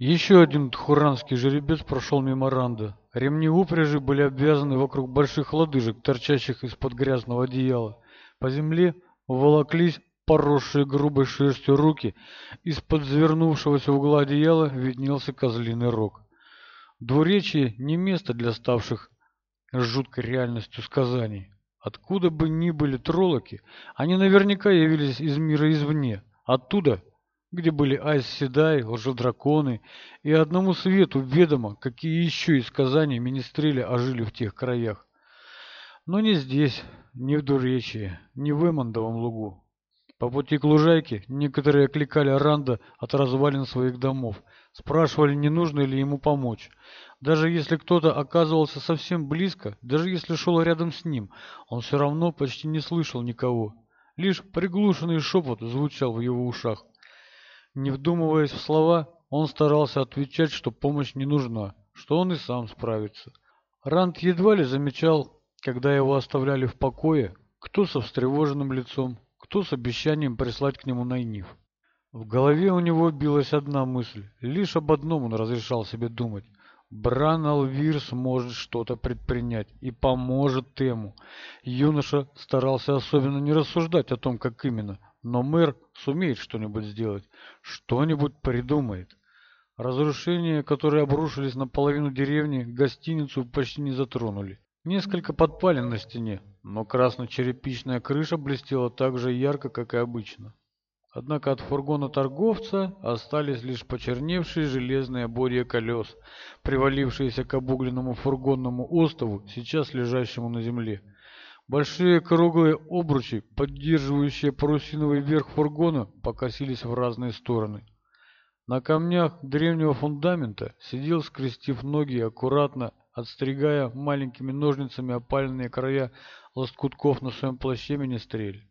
Еще один дхуранский жеребец прошел мимо Ранда. Ремни упряжи были обвязаны вокруг больших лодыжек, торчащих из-под грязного одеяла. По земле волоклись поросшие грубой шерстью руки. Из-под завернувшегося угла одеяла виднелся козлиный рог. Двуречие не место для ставших с жуткой реальностью сказаний. Откуда бы ни были троллоки, они наверняка явились из мира извне, оттуда, где были Айс Седай, лжедраконы, и одному свету ведомо, какие еще из Казани министрели ожили в тех краях. Но не здесь, не в дуречье, не в Эмондовом лугу. По пути к лужайке некоторые окликали Ранда от развалин своих домов, спрашивали, не нужно ли ему помочь. Даже если кто-то оказывался совсем близко, даже если шел рядом с ним, он все равно почти не слышал никого. Лишь приглушенный шепот звучал в его ушах не вдумываясь в слова, он старался отвечать, что помощь не нужна, что он и сам справится. Ранд едва ли замечал, когда его оставляли в покое, кто со встревоженным лицом, кто с обещанием прислать к нему Найниф. В голове у него билась одна мысль, лишь об одном он разрешал себе думать. Бран Алвир сможет что-то предпринять и поможет ему. Юноша старался особенно не рассуждать о том, как именно, но мэр сумеет что-нибудь сделать, что-нибудь придумает. Разрушения, которые обрушились на половину деревни, гостиницу почти не затронули. Несколько подпалин на стене, но красно-черепичная крыша блестела так же ярко, как и обычно. Однако от фургона торговца остались лишь почерневшие железные оборья колес, привалившиеся к обугленному фургонному остову, сейчас лежащему на земле. Большие круглые обручи, поддерживающие парусиновый верх фургона, покосились в разные стороны. На камнях древнего фундамента сидел, скрестив ноги, аккуратно отстригая маленькими ножницами опаленные края лоскутков на своем плаще министрель.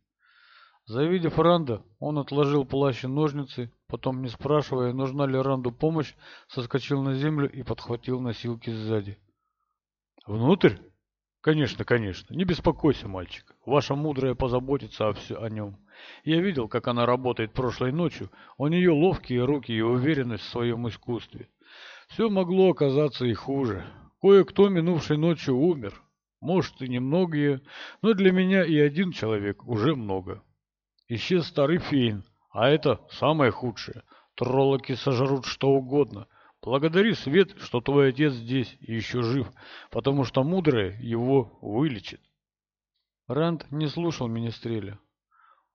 Завидев Ранда, он отложил плащ и ножницы, потом, не спрашивая, нужна ли Ранду помощь, соскочил на землю и подхватил носилки сзади. «Внутрь?» Конечно, конечно. Не беспокойся, мальчик. Ваша мудрая позаботится о, все, о нем. Я видел, как она работает прошлой ночью. У нее ловкие руки и уверенность в своем искусстве. Все могло оказаться и хуже. Кое-кто минувшей ночью умер. Может, и немногие, но для меня и один человек уже много. Исчез старый феин, а это самое худшее. Троллоки сожрут что угодно, Благодари свет, что твой отец здесь и еще жив, потому что мудрое его вылечит. Ранд не слушал министреля.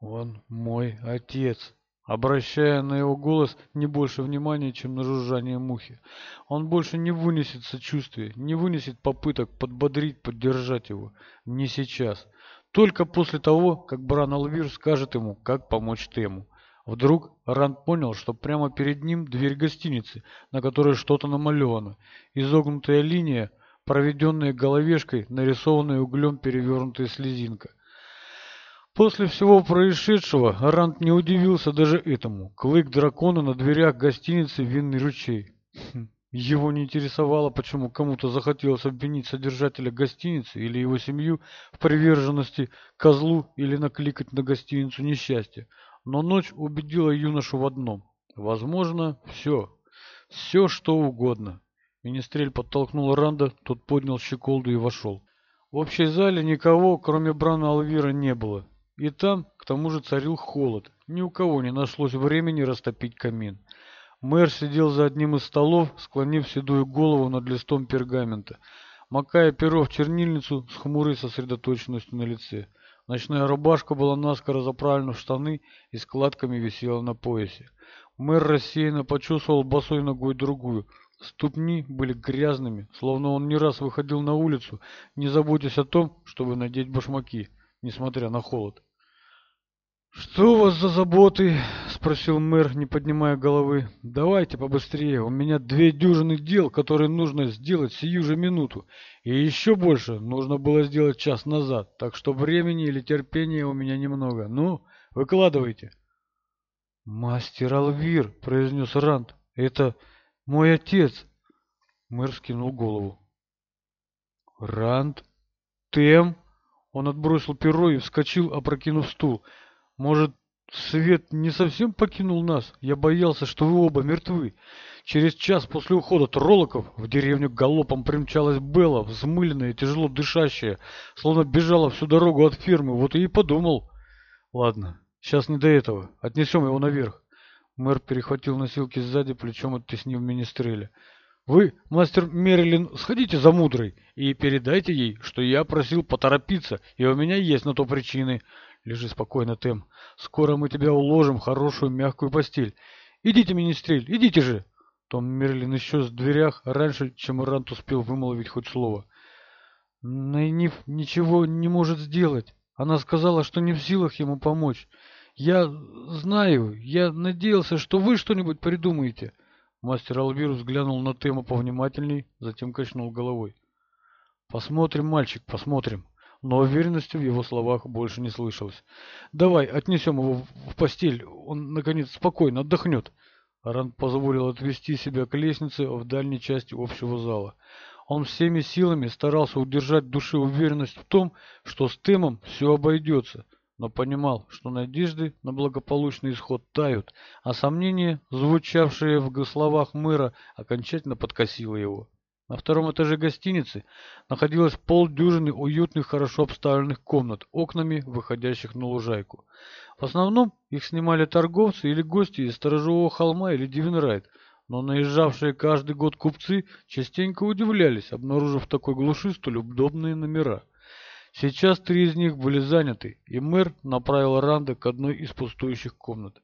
Он мой отец, обращая на его голос не больше внимания, чем на жужжание мухи. Он больше не вынесет сочувствия, не вынесет попыток подбодрить, поддержать его. Не сейчас. Только после того, как Бран Алвир скажет ему, как помочь Тему. Вдруг Ранд понял, что прямо перед ним дверь гостиницы, на которой что-то намалевано. Изогнутая линия, проведенная головешкой, нарисованная углем перевернутая слезинка. После всего происшедшего Ранд не удивился даже этому. Клык дракона на дверях гостиницы «Винный ручей». Хм, его не интересовало, почему кому-то захотелось обвинить содержателя гостиницы или его семью в приверженности козлу или накликать на гостиницу несчастье но ночь убедила юношу в одном. Возможно, все. Все, что угодно. Министрель подтолкнул Ранда, тот поднял щеколду и вошел. В общей зале никого, кроме Брана Алвира, не было. И там, к тому же, царил холод. Ни у кого не нашлось времени растопить камин. Мэр сидел за одним из столов, склонив седую голову над листом пергамента, макая перо в чернильницу с хмурой сосредоточенностью на лице. Ночная рубашка была наскоро заправлена в штаны и складками висела на поясе. Мэр рассеянно почувствовал босой ногой другую. Ступни были грязными, словно он не раз выходил на улицу, не заботясь о том, чтобы надеть башмаки, несмотря на холод что у вас за заботы? Спросил мэр не поднимая головы. Давайте побыстрее. У меня две дюжины дел которые нужно сделать сию же минуту. И еще больше нужно было сделать час назад. Так что времени или терпения у меня немного. Ну выкладывайте. Мастер алвир произнес ранд это мой отец. Мэр скинул голову. Ранд тем он отбросил перо и вскочил опрокинув стул. Может, свет не совсем покинул нас? Я боялся, что вы оба мертвы. Через час после ухода Троллоков в деревню галопом примчалась Белла, взмыленная, тяжело дышащая, словно бежала всю дорогу от фермы. Вот и подумал. Ладно, сейчас не до этого. Отнесем его наверх. Мэр перехватил носилки сзади, плечом оттеснив Министреля. «Вы, мастер Мерилин, сходите за мудрой и передайте ей, что я просил поторопиться, и у меня есть на то причины. Лежи спокойно, Тем. Скоро мы тебя уложим в хорошую мягкую постель. Идите, министрель, идите же!» Том Мерлин еще в дверях раньше, чем Рант успел вымолвить хоть слово. «Найниф ничего не может сделать. Она сказала, что не в силах ему помочь. Я знаю, я надеялся, что вы что-нибудь придумаете». Мастер Алвирус глянул на Тема повнимательней, затем качнул головой. «Посмотрим, мальчик, посмотрим» но уверенности в его словах больше не слышалось. «Давай отнесем его в постель, он, наконец, спокойно отдохнет». Ранд позволил отвести себя к лестнице в дальней части общего зала. Он всеми силами старался удержать в душе уверенность в том, что с Тэмом все обойдется, но понимал, что надежды на благополучный исход тают, а сомнения, звучавшее в словах мэра, окончательно подкосило его. На втором этаже гостиницы находилось полдюжины уютных, хорошо обставленных комнат, окнами, выходящих на лужайку. В основном их снимали торговцы или гости из Сторожевого холма или Дивенрайт, но наезжавшие каждый год купцы частенько удивлялись, обнаружив в такой глуши столь удобные номера. Сейчас три из них были заняты, и мэр направил Ранда к одной из пустующих комнат.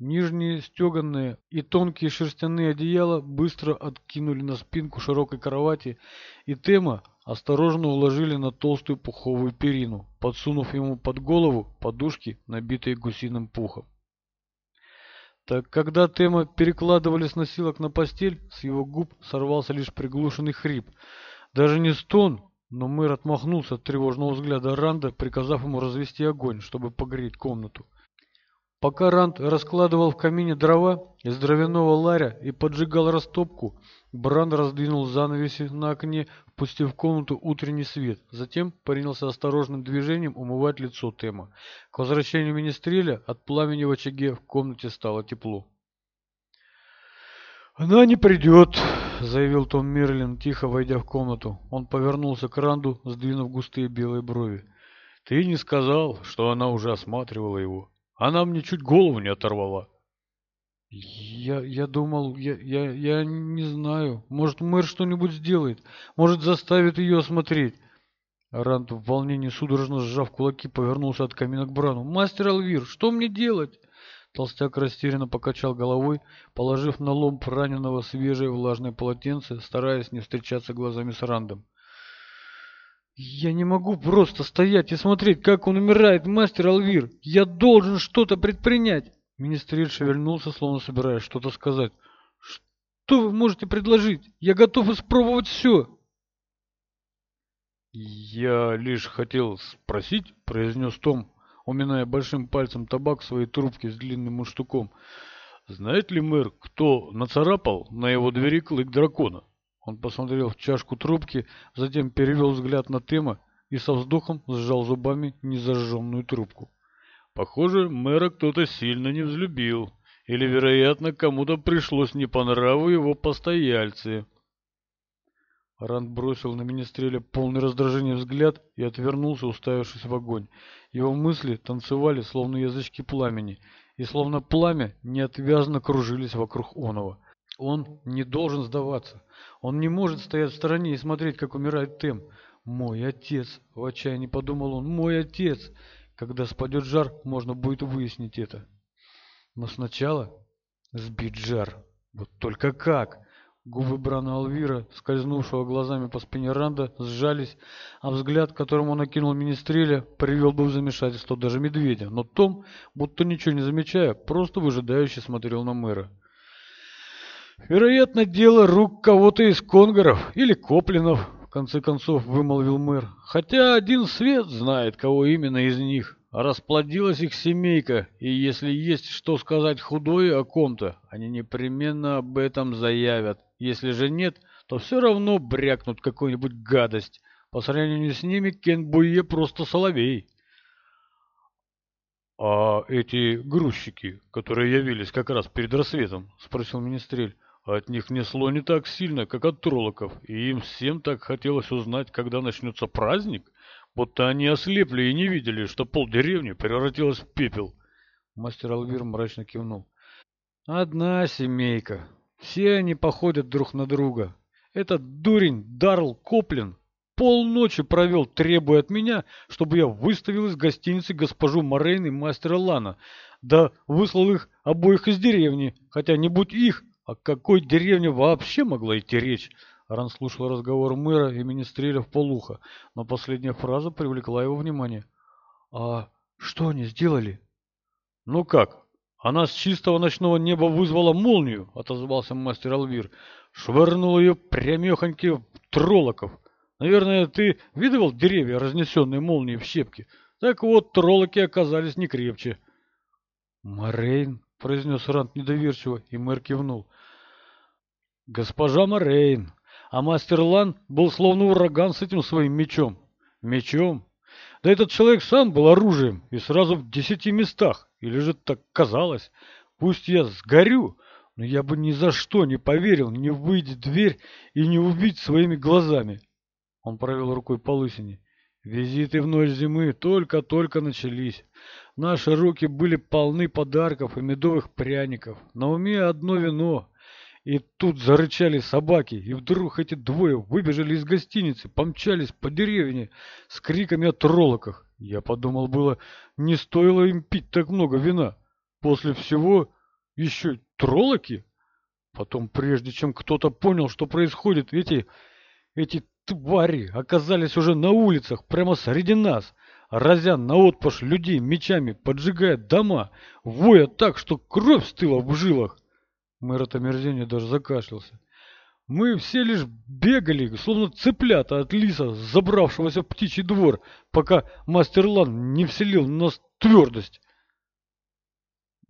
Нижние стеганные и тонкие шерстяные одеяла быстро откинули на спинку широкой кровати, и Тема осторожно уложили на толстую пуховую перину, подсунув ему под голову подушки, набитые гусиным пухом. Так когда Тема перекладывали с носилок на постель, с его губ сорвался лишь приглушенный хрип. Даже не стон, но мэр отмахнулся от тревожного взгляда Ранда, приказав ему развести огонь, чтобы погреть комнату. Пока Ранд раскладывал в камине дрова из дровяного ларя и поджигал растопку, Бран раздвинул занавеси на окне, впустив в комнату утренний свет. Затем принялся осторожным движением умывать лицо Тема. К возвращению Министреля от пламени в очаге в комнате стало тепло. «Она не придет», — заявил Том Мерлин, тихо войдя в комнату. Он повернулся к Ранду, сдвинув густые белые брови. «Ты не сказал, что она уже осматривала его». Она мне чуть голову не оторвала. Я, я думал, я, я, я не знаю. Может, мэр что-нибудь сделает. Может, заставит ее осмотреть. Ранд в волнении, судорожно сжав кулаки, повернулся от камина к Брану. «Мастер Алвир, что мне делать?» Толстяк растерянно покачал головой, положив на ломб раненого свежее влажное полотенце, стараясь не встречаться глазами с Рандом. Я не могу просто стоять и смотреть, как он умирает, мастер Алвир. Я должен что-то предпринять. Министр Министрель шевельнулся, словно собираясь что-то сказать. Что вы можете предложить? Я готов испробовать все. Я лишь хотел спросить, произнес Том, уминая большим пальцем табак в своей трубке с длинным муштуком. Знает ли мэр, кто нацарапал на его двери клык дракона? Он посмотрел в чашку трубки, затем перевел взгляд на Тема и со вздохом сжал зубами незажженную трубку. «Похоже, мэра кто-то сильно не взлюбил, или, вероятно, кому-то пришлось не по нраву его постояльцы». Ранд бросил на министреля полный раздражения взгляд и отвернулся, уставившись в огонь. Его мысли танцевали, словно язычки пламени, и словно пламя неотвязно кружились вокруг оного. Он не должен сдаваться. Он не может стоять в стороне и смотреть, как умирает Тем. «Мой отец!» – в отчаянии подумал он. «Мой отец!» Когда спадет жар, можно будет выяснить это. Но сначала сбить жар. Вот только как! Губы Брана Алвира, скользнувшего глазами по спине Ранда, сжались, а взгляд, которым он окинул Министреля, привел бы в замешательство даже медведя. Но Том, будто ничего не замечая, просто выжидающе смотрел на мэра. «Вероятно, дело рук кого-то из конгоров или коплинов», — в конце концов вымолвил мэр. «Хотя один свет знает, кого именно из них. А расплодилась их семейка, и если есть что сказать худое о ком-то, они непременно об этом заявят. Если же нет, то все равно брякнут какую-нибудь гадость. По сравнению с ними Кен Буе просто соловей». «А эти грузчики, которые явились как раз перед рассветом?» — спросил Министрель. От них несло не так сильно, как от троллоков, и им всем так хотелось узнать, когда начнется праздник, будто они ослепли и не видели, что полдеревни превратилась в пепел. Мастер Алвир мрачно кивнул. «Одна семейка. Все они походят друг на друга. Этот дурень Дарл Коплин полночи провел, требуя от меня, чтобы я выставил из гостиницы госпожу Морейн и мастера Лана, да выслал их обоих из деревни, хотя не будь их, о какой деревне вообще могла идти речь? Ран слушал разговор мэра и министреля в полуха, но последняя фраза привлекла его внимание. «А что они сделали?» «Ну как? Она с чистого ночного неба вызвала молнию», — отозвался мастер Алвир. «Швырнул ее прямехоньки в троллоков. Наверное, ты видывал деревья, разнесенные молнией в щепки? Так вот, троллоки оказались не крепче». «Морейн — произнес Рант недоверчиво, и мэр кивнул. «Госпожа Морейн, а мастер Лан был словно ураган с этим своим мечом. Мечом? Да этот человек сам был оружием, и сразу в десяти местах, или же так казалось. Пусть я сгорю, но я бы ни за что не поверил не выйти дверь и не убить своими глазами». Он провел рукой по лысине. Визиты в ночь зимы только-только начались. Наши руки были полны подарков и медовых пряников. На уме одно вино. И тут зарычали собаки, и вдруг эти двое выбежали из гостиницы, помчались по деревне с криками о троллоках. Я подумал было, не стоило им пить так много вина. После всего еще троллоки. Потом, прежде чем кто-то понял, что происходит, эти... эти твари оказались уже на улицах, прямо среди нас разя наотпашь людей мечами, поджигая дома, воя так, что кровь стыла в жилах. Мэр от омерзения даже закашлялся. Мы все лишь бегали, словно цыплята от лиса, забравшегося в птичий двор, пока мастер Лан не вселил в нас твердость.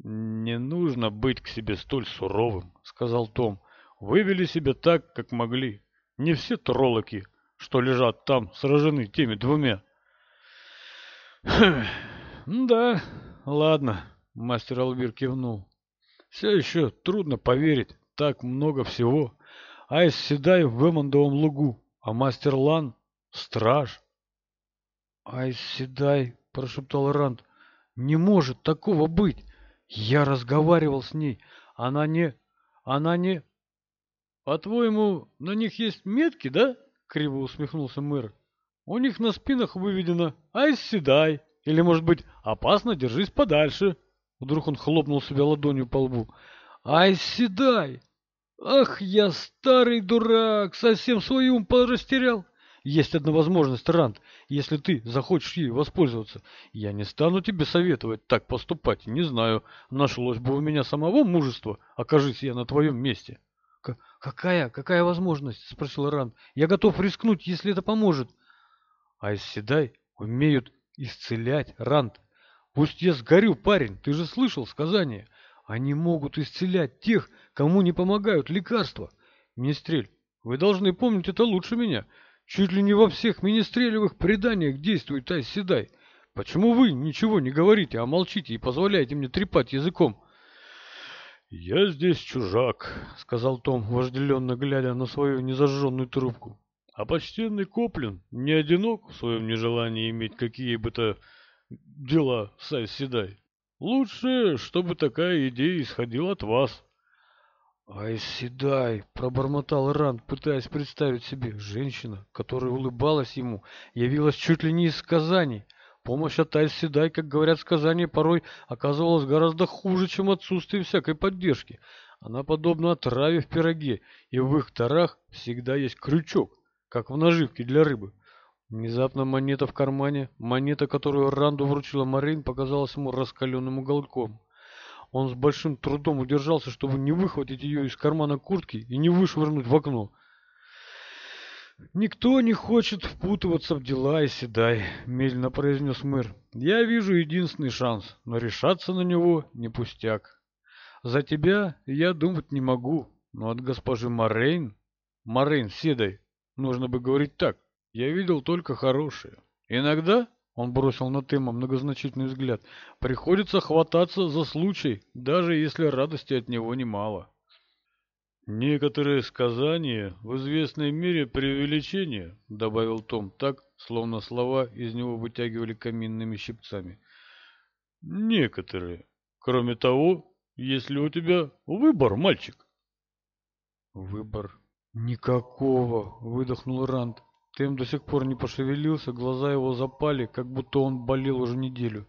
«Не нужно быть к себе столь суровым», — сказал Том. «Вывели себя так, как могли. Не все троллоки, что лежат там, сражены теми двумя. «Да, ладно», — мастер Алвир кивнул. «Все еще трудно поверить, так много всего. Айс седай в Эмондовом лугу, а мастер Лан — страж». «Айс седай», — прошептал Ранд, — «не может такого быть. Я разговаривал с ней. Она не... она не...» а «По-твоему, на них есть метки, да?» — криво усмехнулся мэр. У них на спинах выведено «Айс седай» или, может быть, «Опасно, держись подальше». Вдруг он хлопнул себя ладонью по лбу. «Айс седай! Ах, я старый дурак, совсем свой ум порастерял!» Есть одна возможность, Ранд, если ты захочешь ей воспользоваться. Я не стану тебе советовать так поступать, не знаю, нашлось бы у меня самого мужество, окажись я на твоем месте. «Какая, какая возможность?» – спросил Ранд. «Я готов рискнуть, если это поможет». А из Седай умеют исцелять, Рант. Пусть я сгорю, парень, ты же слышал сказание. Они могут исцелять тех, кому не помогают лекарства. Министрель, вы должны помнить это лучше меня. Чуть ли не во всех министрелевых преданиях действует Айс Седай. Почему вы ничего не говорите, а молчите и позволяете мне трепать языком? «Я здесь чужак», — сказал Том, вожделенно глядя на свою незажженную трубку. А почтенный Коплин не одинок в своем нежелании иметь какие бы то дела с Айседай. Лучше, чтобы такая идея исходила от вас. Айседай, пробормотал Ран, пытаясь представить себе. Женщина, которая улыбалась ему, явилась чуть ли не из Казани. Помощь от Айседай, как говорят в Казани, порой оказывалась гораздо хуже, чем отсутствие всякой поддержки. Она подобна отраве в пироге, и в их тарах всегда есть крючок как в наживке для рыбы. Внезапно монета в кармане, монета, которую Ранду вручила Марин, показалась ему раскаленным уголком. Он с большим трудом удержался, чтобы не выхватить ее из кармана куртки и не вышвырнуть в окно. «Никто не хочет впутываться в дела и седай», — медленно произнес мэр. «Я вижу единственный шанс, но решаться на него не пустяк. За тебя я думать не могу, но от госпожи Морейн...» «Морейн, седай, Нужно бы говорить так. Я видел только хорошее. Иногда, он бросил на Тыма многозначительный взгляд, приходится хвататься за случай, даже если радости от него немало. «Некоторые сказания в известной мере преувеличения», — добавил Том так, словно слова из него вытягивали каминными щипцами. «Некоторые. Кроме того, если у тебя выбор, мальчик». «Выбор «Никакого!» — выдохнул Ранд. Тем до сих пор не пошевелился, глаза его запали, как будто он болел уже неделю.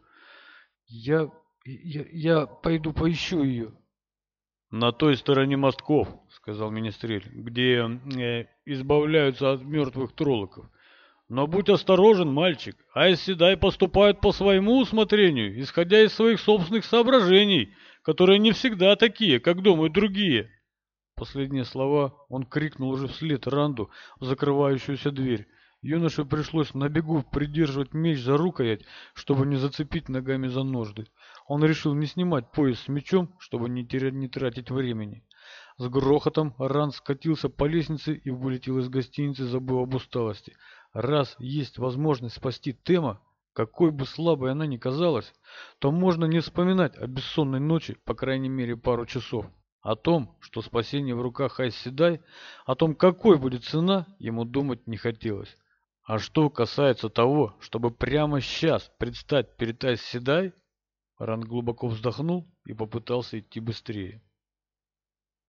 «Я... я, я пойду поищу ее». «На той стороне мостков», — сказал Министрель, — «где э, избавляются от мертвых троллоков. Но будь осторожен, мальчик, Айс Седай поступают по своему усмотрению, исходя из своих собственных соображений, которые не всегда такие, как думают другие». Последние слова он крикнул уже вслед Ранду, закрывающуюся дверь. Юноше пришлось на бегу придерживать меч за рукоять, чтобы не зацепить ногами за ножды. Он решил не снимать пояс с мечом, чтобы не, терять, не тратить времени. С грохотом Ран скатился по лестнице и вылетел из гостиницы, забыв об усталости. Раз есть возможность спасти Тема, какой бы слабой она ни казалась, то можно не вспоминать о бессонной ночи, по крайней мере, пару часов. О том, что спасение в руках Айседай, о том, какой будет цена, ему думать не хотелось. А что касается того, чтобы прямо сейчас предстать перед Айседай, Ран глубоко вздохнул и попытался идти быстрее.